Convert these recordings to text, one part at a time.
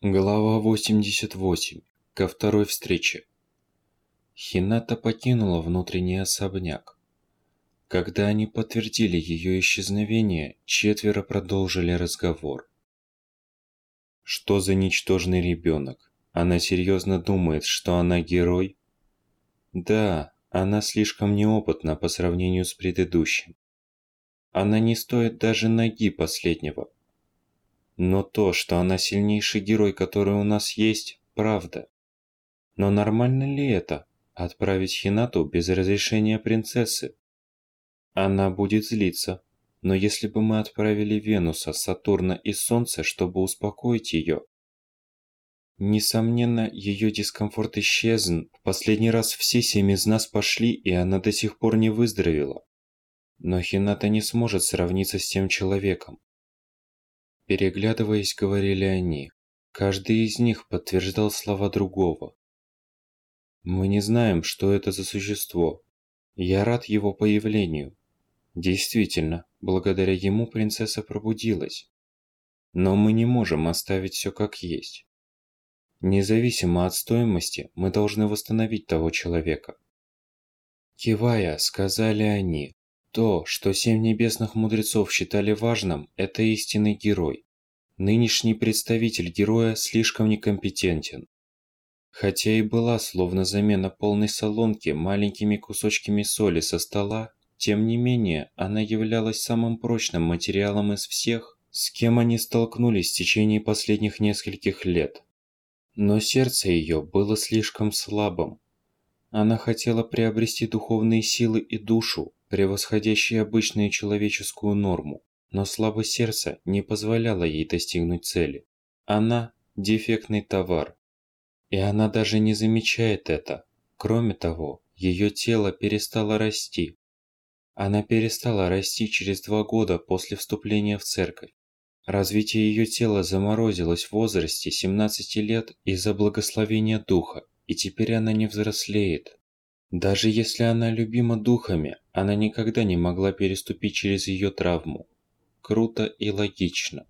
Глава 88. Ко второй встрече. Хината покинула внутренний особняк. Когда они подтвердили ее исчезновение, четверо продолжили разговор. Что за ничтожный ребенок? Она серьезно думает, что она герой? Да, она слишком неопытна по сравнению с предыдущим. Она не стоит даже ноги последнего, но то, что она сильнейший герой, который у нас есть, правда. Но нормально ли это? Отправить Хинату без разрешения принцессы? Она будет злиться. Но если бы мы отправили Венуса, Сатурна и Солнце, чтобы успокоить ее, Несомненно, ее дискомфорт исчезнет. В последний раз все семь из нас пошли, и она до сих пор не выздоровела. Но Хината не сможет сравниться с тем человеком. Переглядываясь, говорили они. Каждый из них подтверждал слова другого. Мы не знаем, что это за существо. Я рад его появлению. Действительно, благодаря ему принцесса пробудилась. Но мы не можем оставить все как есть. Независимо от стоимости, мы должны восстановить того человека. Кивая, сказали они, то, что семь небесных мудрецов считали важным, это истинный герой. Нынешний представитель героя слишком некомпетентен. Хотя и была словно замена полной солонки маленькими кусочками соли со стола, тем не менее она являлась самым прочным материалом из всех, с кем они столкнулись в течение последних нескольких лет. Но сердце ее было слишком слабым. Она хотела приобрести духовные силы и душу, превосходящие обычную человеческую норму, но слабость сердца не позволяла ей достигнуть цели. Она – дефектный товар. И она даже не замечает это. Кроме того, ее тело перестало расти. Она перестала расти через два года после вступления в церковь. Развитие ее тела заморозилось в возрасте 17 лет из-за благословения духа, и теперь она не взрослеет. Даже если она любима духами, она никогда не могла переступить через ее травму. Круто и логично.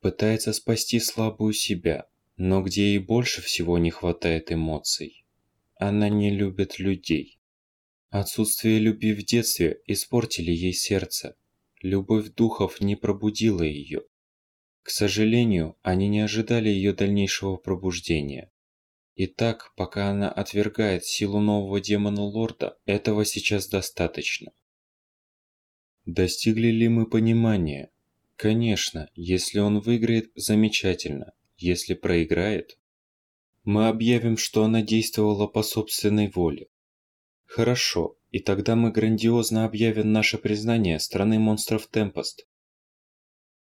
Пытается спасти слабую себя, но где ей больше всего не хватает эмоций. Она не любит людей. Отсутствие любви в детстве испортили ей сердце. Любовь духов не пробудила ее. К сожалению, они не ожидали ее дальнейшего пробуждения. И так, пока она отвергает силу нового демона-лорда, этого сейчас достаточно. Достигли ли мы понимания? Конечно, если он выиграет, замечательно. Если проиграет, мы объявим, что она действовала по собственной воле. Хорошо, и тогда мы грандиозно объявим наше признание страны монстров Темпост.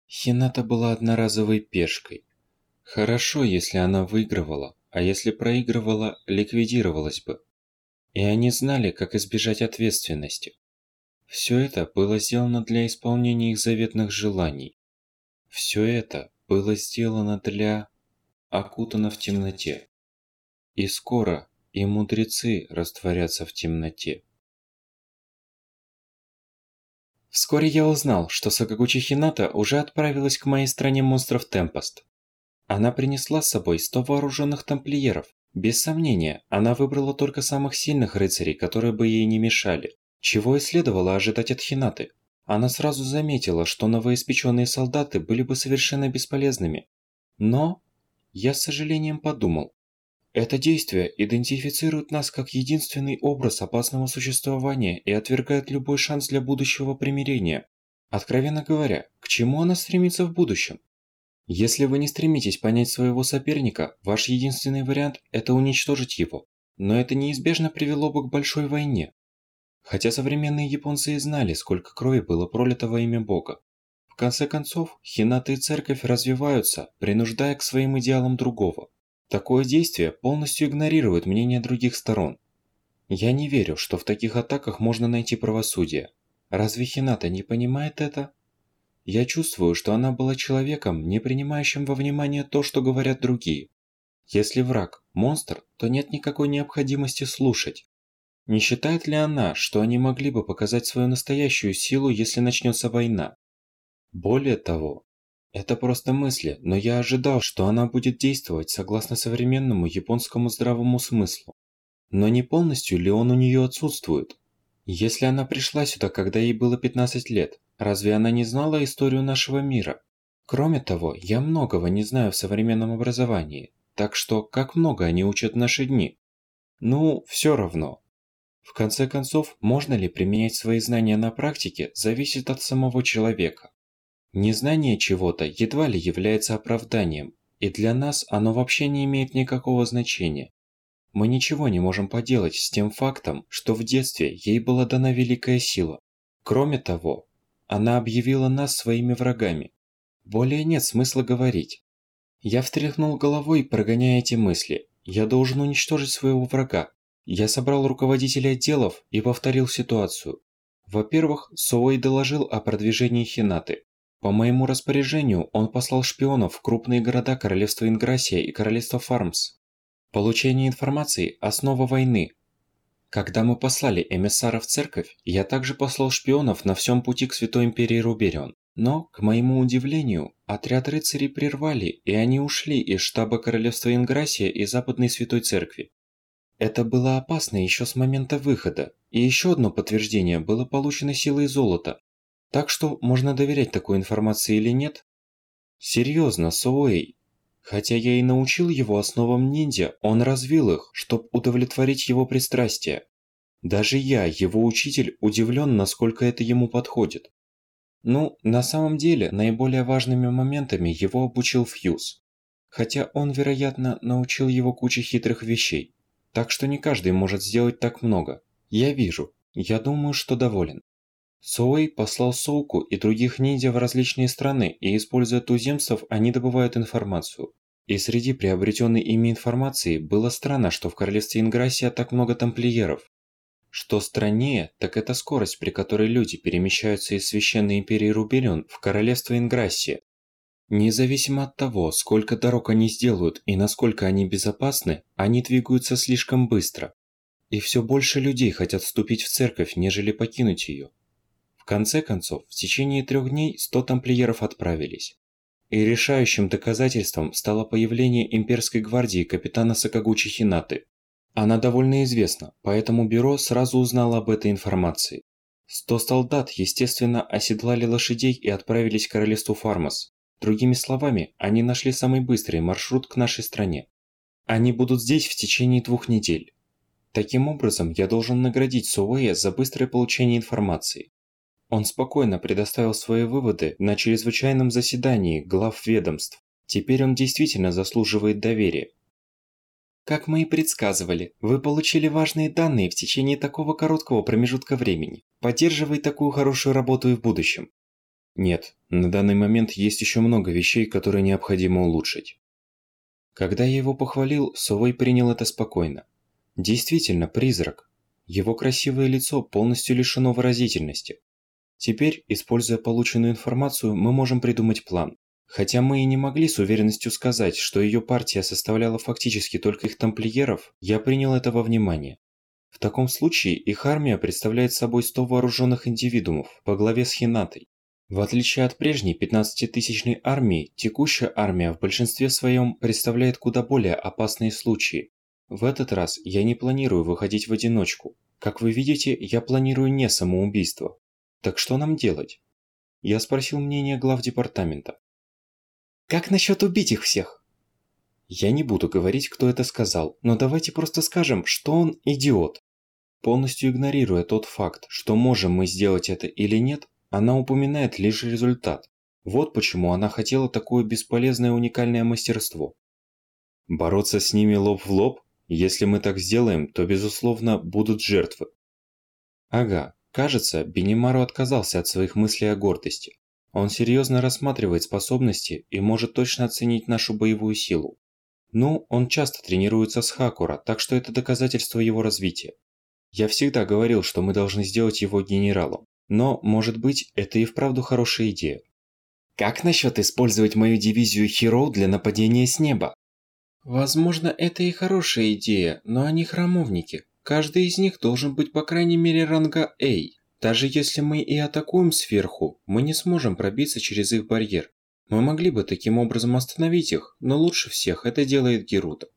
Хината была одноразовой пешкой. Хорошо, если она выигрывала, а если проигрывала, ликвидировалась бы. И они знали, как избежать ответственности. Все это было сделано для исполнения их заветных желаний. Все это было сделано для... окутано в темноте. И скоро и мудрецы растворятся в темноте. Вскоре я узнал, что Сакагучи Хината уже отправилась к моей стране монстров Темпост. Она принесла с собой 100 вооруженных тамплиеров. Без сомнения, она выбрала только самых сильных рыцарей, которые бы ей не мешали. Чего и следовало ожидать от Хинаты. Она сразу заметила, что новоиспеченные солдаты были бы совершенно бесполезными. Но я с сожалением подумал, это действие идентифицирует нас как единственный образ опасного существования и отвергает любой шанс для будущего примирения. Откровенно говоря, к чему она стремится в будущем? Если вы не стремитесь понять своего соперника, ваш единственный вариант – это уничтожить его. Но это неизбежно привело бы к большой войне. Хотя современные японцы и знали, сколько крови было пролито во имя Бога. В конце концов, хинаты и церковь развиваются, принуждая к своим идеалам другого. Такое действие полностью игнорирует мнение других сторон. Я не верю, что в таких атаках можно найти правосудие. Разве Хината не понимает это? Я чувствую, что она была человеком, не принимающим во внимание то, что говорят другие. Если враг – монстр, то нет никакой необходимости слушать. Не считает ли она, что они могли бы показать свою настоящую силу, если начнется война? Более того, Это просто мысли, но я ожидал, что она будет действовать согласно современному японскому здравому смыслу. Но не полностью ли он у нее отсутствует? Если она пришла сюда, когда ей было 15 лет, разве она не знала историю нашего мира? Кроме того, я многого не знаю в современном образовании, так что как много они учат в наши дни? Ну, все равно. В конце концов, можно ли применять свои знания на практике, зависит от самого человека. Незнание чего-то едва ли является оправданием, и для нас оно вообще не имеет никакого значения. Мы ничего не можем поделать с тем фактом, что в детстве ей была дана великая сила. Кроме того, она объявила нас своими врагами. Более нет смысла говорить. Я встряхнул головой, прогоняя эти мысли. Я должен уничтожить своего врага. Я собрал руководителей отделов и повторил ситуацию. Во-первых, Соуэй доложил о продвижении Хинаты. По моему распоряжению он послал шпионов в крупные города Королевства Инграсия и Королевства Фармс. Получение информации – основа войны. Когда мы послали эмиссара в церковь, я также послал шпионов на всем пути к Святой Империи Руберион. Но, к моему удивлению, отряд рыцарей прервали, и они ушли из штаба Королевства Инграсия и Западной Святой Церкви. Это было опасно еще с момента выхода, и еще одно подтверждение было получено силой золота, так что можно доверять такой информации или нет? Серьезно, Суэй. Хотя я и научил его основам ниндзя, он развил их, чтобы удовлетворить его пристрастие. Даже я, его учитель, удивлен, насколько это ему подходит. Ну, на самом деле, наиболее важными моментами его обучил Фьюз. Хотя он, вероятно, научил его куче хитрых вещей. Так что не каждый может сделать так много. Я вижу. Я думаю, что доволен. Суэй послал Соуку и других ниндзя в различные страны, и используя туземцев, они добывают информацию. И среди приобретенной ими информации было странно, что в королевстве Инграсия так много тамплиеров. Что страннее, так это скорость, при которой люди перемещаются из Священной Империи Рубелион в королевство Инграсия. Независимо от того, сколько дорог они сделают и насколько они безопасны, они двигаются слишком быстро. И все больше людей хотят вступить в церковь, нежели покинуть ее конце концов, в течение трех дней 100 тамплиеров отправились. И решающим доказательством стало появление имперской гвардии капитана Сакагучи Хинаты. Она довольно известна, поэтому бюро сразу узнало об этой информации. 100 солдат, естественно, оседлали лошадей и отправились к королевству Фармас. Другими словами, они нашли самый быстрый маршрут к нашей стране. Они будут здесь в течение двух недель. Таким образом, я должен наградить Суэя за быстрое получение информации. Он спокойно предоставил свои выводы на чрезвычайном заседании глав ведомств. Теперь он действительно заслуживает доверия. Как мы и предсказывали, вы получили важные данные в течение такого короткого промежутка времени. Поддерживай такую хорошую работу и в будущем. Нет, на данный момент есть еще много вещей, которые необходимо улучшить. Когда я его похвалил, Совой принял это спокойно. Действительно, призрак. Его красивое лицо полностью лишено выразительности. Теперь, используя полученную информацию, мы можем придумать план. Хотя мы и не могли с уверенностью сказать, что ее партия составляла фактически только их тамплиеров, я принял это во внимание. В таком случае их армия представляет собой 100 вооруженных индивидуумов по главе с Хинатой. В отличие от прежней 15-тысячной армии, текущая армия в большинстве своем представляет куда более опасные случаи. В этот раз я не планирую выходить в одиночку. Как вы видите, я планирую не самоубийство. Так что нам делать? Я спросил мнение глав департамента. Как насчет убить их всех? Я не буду говорить, кто это сказал, но давайте просто скажем, что он идиот. Полностью игнорируя тот факт, что можем мы сделать это или нет, она упоминает лишь результат. Вот почему она хотела такое бесполезное уникальное мастерство. Бороться с ними лоб в лоб? Если мы так сделаем, то безусловно будут жертвы. Ага, Кажется, Бенимару отказался от своих мыслей о гордости. Он серьезно рассматривает способности и может точно оценить нашу боевую силу. Ну, он часто тренируется с Хакура, так что это доказательство его развития. Я всегда говорил, что мы должны сделать его генералом. Но, может быть, это и вправду хорошая идея. Как насчет использовать мою дивизию Хироу для нападения с неба? Возможно, это и хорошая идея, но они храмовники. Каждый из них должен быть по крайней мере ранга A. Даже если мы и атакуем сверху, мы не сможем пробиться через их барьер. Мы могли бы таким образом остановить их, но лучше всех это делает Герута.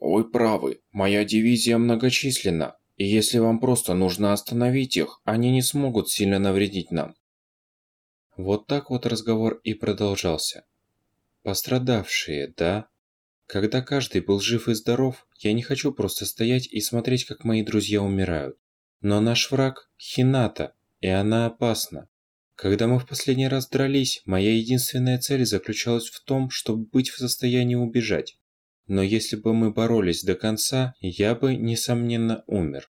Вы правы, моя дивизия многочисленна, если вам просто нужно остановить их, они не смогут сильно навредить нам. Вот так вот разговор и продолжался. Пострадавшие, да? Когда каждый был жив и здоров, я не хочу просто стоять и смотреть, как мои друзья умирают. Но наш враг – Хината, и она опасна. Когда мы в последний раз дрались, моя единственная цель заключалась в том, чтобы быть в состоянии убежать. Но если бы мы боролись до конца, я бы, несомненно, умер.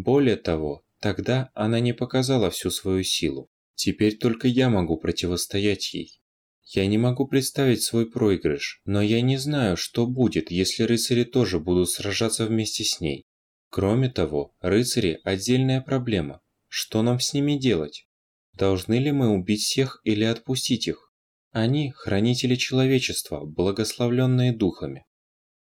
Более того, тогда она не показала всю свою силу. Теперь только я могу противостоять ей. Я не могу представить свой проигрыш, но я не знаю, что будет, если рыцари тоже будут сражаться вместе с ней. Кроме того, рыцари – отдельная проблема. Что нам с ними делать? Должны ли мы убить всех или отпустить их? Они – хранители человечества, благословленные духами.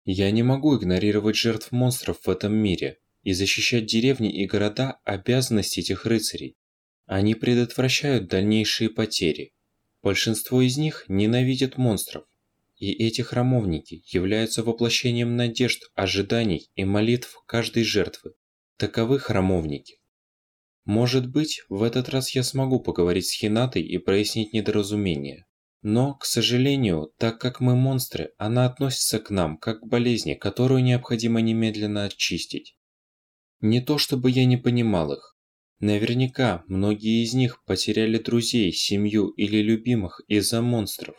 Я не могу игнорировать жертв монстров в этом мире и защищать деревни и города – обязанность этих рыцарей. Они предотвращают дальнейшие потери. Большинство из них ненавидят монстров. И эти храмовники являются воплощением надежд, ожиданий и молитв каждой жертвы. Таковы храмовники. Может быть, в этот раз я смогу поговорить с Хинатой и прояснить недоразумение. Но, к сожалению, так как мы монстры, она относится к нам как к болезни, которую необходимо немедленно очистить. Не то чтобы я не понимал их. Наверняка, многие из них потеряли друзей, семью или любимых из-за монстров.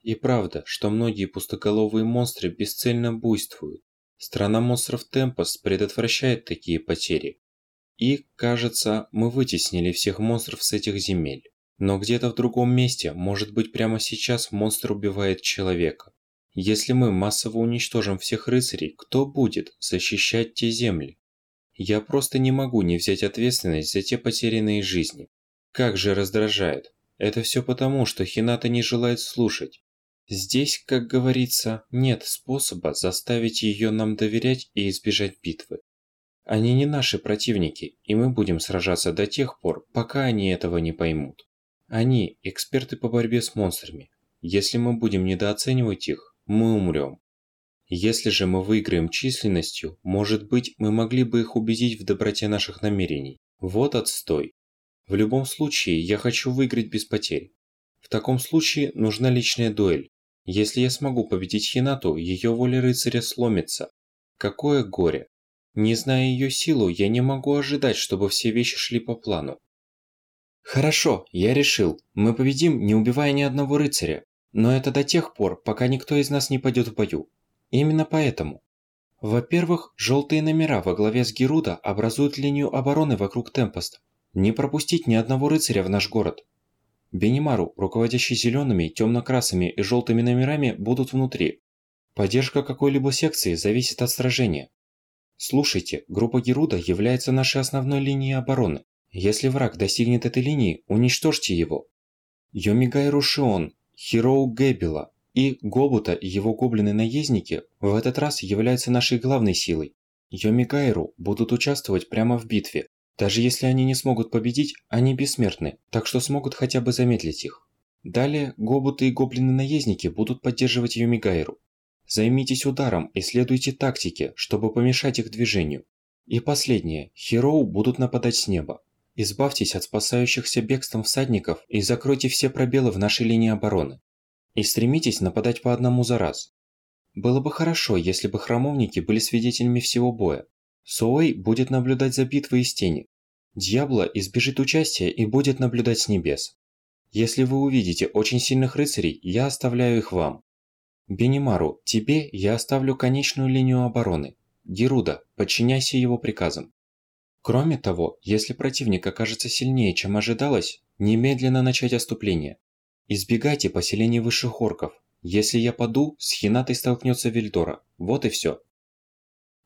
И правда, что многие пустоголовые монстры бесцельно буйствуют. Страна монстров Темпос предотвращает такие потери, и, кажется, мы вытеснили всех монстров с этих земель. Но где-то в другом месте, может быть прямо сейчас, монстр убивает человека. Если мы массово уничтожим всех рыцарей, кто будет защищать те земли? Я просто не могу не взять ответственность за те потерянные жизни. Как же раздражает. Это все потому, что Хината не желает слушать. Здесь, как говорится, нет способа заставить ее нам доверять и избежать битвы. Они не наши противники, и мы будем сражаться до тех пор, пока они этого не поймут. Они – эксперты по борьбе с монстрами. Если мы будем недооценивать их, мы умрем. Если же мы выиграем численностью, может быть, мы могли бы их убедить в доброте наших намерений. Вот отстой. В любом случае, я хочу выиграть без потерь. В таком случае нужна личная дуэль. Если я смогу победить Хинату, ее воля рыцаря сломится. Какое горе. Не зная ее силу, я не могу ожидать, чтобы все вещи шли по плану. Хорошо, я решил. Мы победим, не убивая ни одного рыцаря. Но это до тех пор, пока никто из нас не пойдет в бою. Именно поэтому. Во-первых, желтые номера во главе с Геруда образуют линию обороны вокруг Темпоста. Не пропустить ни одного рыцаря в наш город. Бенимару, руководящий зелеными, темно-красными и желтыми номерами, будут внутри. Поддержка какой-либо секции зависит от сражения. Слушайте, группа Геруда является нашей основной линией обороны. Если враг достигнет этой линии, уничтожьте его. Йомигай Рушион, Хироу Гэббела и Гобута и его гоблины-наездники в этот раз являются нашей главной силой. Йомигайру будут участвовать прямо в битве. Даже если они не смогут победить, они бессмертны, так что смогут хотя бы замедлить их. Далее Гобуты и гоблины-наездники будут поддерживать Йомигайру. Займитесь ударом и следуйте тактике, чтобы помешать их движению. И последнее. Хероу будут нападать с неба. Избавьтесь от спасающихся бегством всадников и закройте все пробелы в нашей линии обороны. И стремитесь нападать по одному за раз. Было бы хорошо, если бы храмовники были свидетелями всего боя. Суэй будет наблюдать за битвой из тени. Дьябло избежит участия и будет наблюдать с небес. Если вы увидите очень сильных рыцарей, я оставляю их вам. Бенимару, тебе я оставлю конечную линию обороны. Геруда, подчиняйся его приказам. Кроме того, если противник окажется сильнее, чем ожидалось, немедленно начать отступление. Избегайте поселений высших орков. Если я паду, с Хинатой столкнется Вильдора. Вот и все.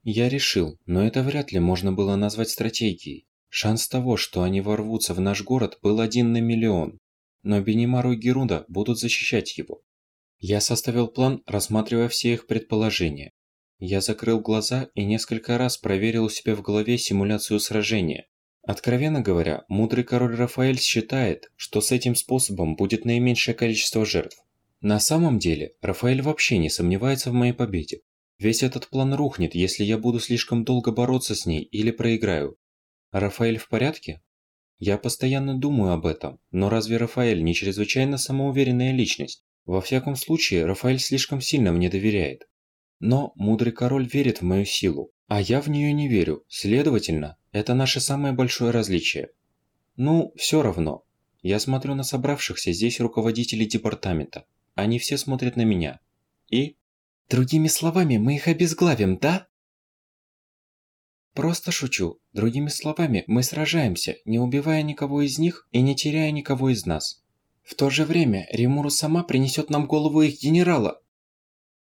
Я решил, но это вряд ли можно было назвать стратегией. Шанс того, что они ворвутся в наш город, был один на миллион. Но Бенимару и Геруда будут защищать его. Я составил план, рассматривая все их предположения. Я закрыл глаза и несколько раз проверил у себя в голове симуляцию сражения. Откровенно говоря, мудрый король Рафаэль считает, что с этим способом будет наименьшее количество жертв. На самом деле, Рафаэль вообще не сомневается в моей победе. Весь этот план рухнет, если я буду слишком долго бороться с ней или проиграю. Рафаэль в порядке? Я постоянно думаю об этом, но разве Рафаэль не чрезвычайно самоуверенная личность? Во всяком случае, Рафаэль слишком сильно мне доверяет. Но мудрый король верит в мою силу, а я в нее не верю. Следовательно, это наше самое большое различие. Ну, все равно. Я смотрю на собравшихся здесь руководителей департамента. Они все смотрят на меня. И? Другими словами, мы их обезглавим, да? Просто шучу. Другими словами, мы сражаемся, не убивая никого из них и не теряя никого из нас. В то же время Римуру сама принесет нам голову их генерала.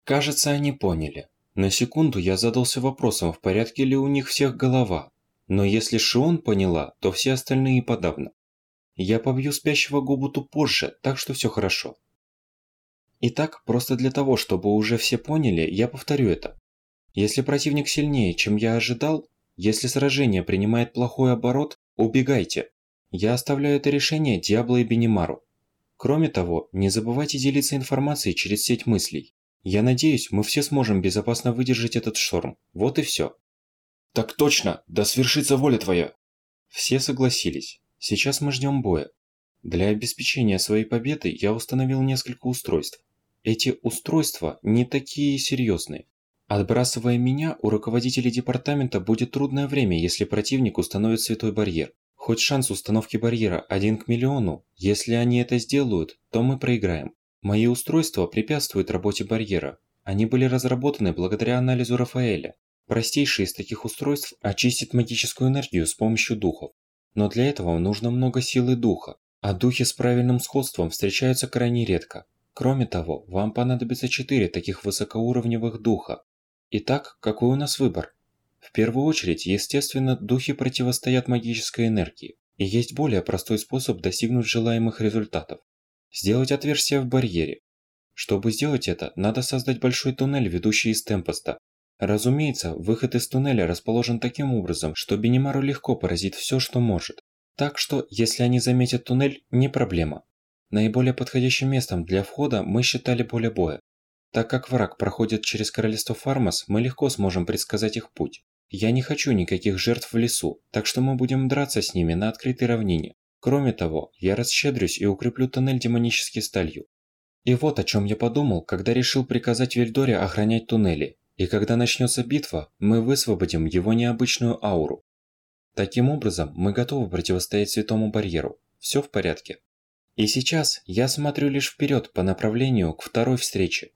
Кажется, они поняли. На секунду я задался вопросом, в порядке ли у них всех голова. Но если Шион поняла, то все остальные подавно. Я побью спящего Губуту позже, так что все хорошо. Итак, просто для того, чтобы уже все поняли, я повторю это. Если противник сильнее, чем я ожидал, если сражение принимает плохой оборот, убегайте. Я оставляю это решение Диабло и Бенимару. Кроме того, не забывайте делиться информацией через сеть мыслей. Я надеюсь, мы все сможем безопасно выдержать этот шторм. Вот и все. Так точно, да свершится воля твоя. Все согласились. Сейчас мы ждем боя. Для обеспечения своей победы я установил несколько устройств. Эти устройства не такие серьезные. Отбрасывая меня, у руководителей департамента будет трудное время, если противник установит святой барьер. Хоть шанс установки барьера один к миллиону, если они это сделают, то мы проиграем. Мои устройства препятствуют работе барьера. Они были разработаны благодаря анализу Рафаэля. Простейший из таких устройств очистит магическую энергию с помощью духов. Но для этого нужно много силы духа, а духи с правильным сходством встречаются крайне редко. Кроме того, вам понадобится 4 таких высокоуровневых духа, Итак, какой у нас выбор? В первую очередь, естественно, духи противостоят магической энергии, и есть более простой способ достигнуть желаемых результатов. Сделать отверстие в барьере. Чтобы сделать это, надо создать большой туннель, ведущий из Темпоста. Разумеется, выход из туннеля расположен таким образом, что Бенимару легко поразит все, что может. Так что, если они заметят туннель, не проблема. Наиболее подходящим местом для входа мы считали поле боя. Так как враг проходит через королевство Фармас, мы легко сможем предсказать их путь. Я не хочу никаких жертв в лесу, так что мы будем драться с ними на открытой равнине. Кроме того, я расщедрюсь и укреплю тоннель демонической сталью. И вот о чем я подумал, когда решил приказать Вильдоре охранять туннели. И когда начнется битва, мы высвободим его необычную ауру. Таким образом, мы готовы противостоять святому барьеру. Все в порядке. И сейчас я смотрю лишь вперед по направлению к второй встрече.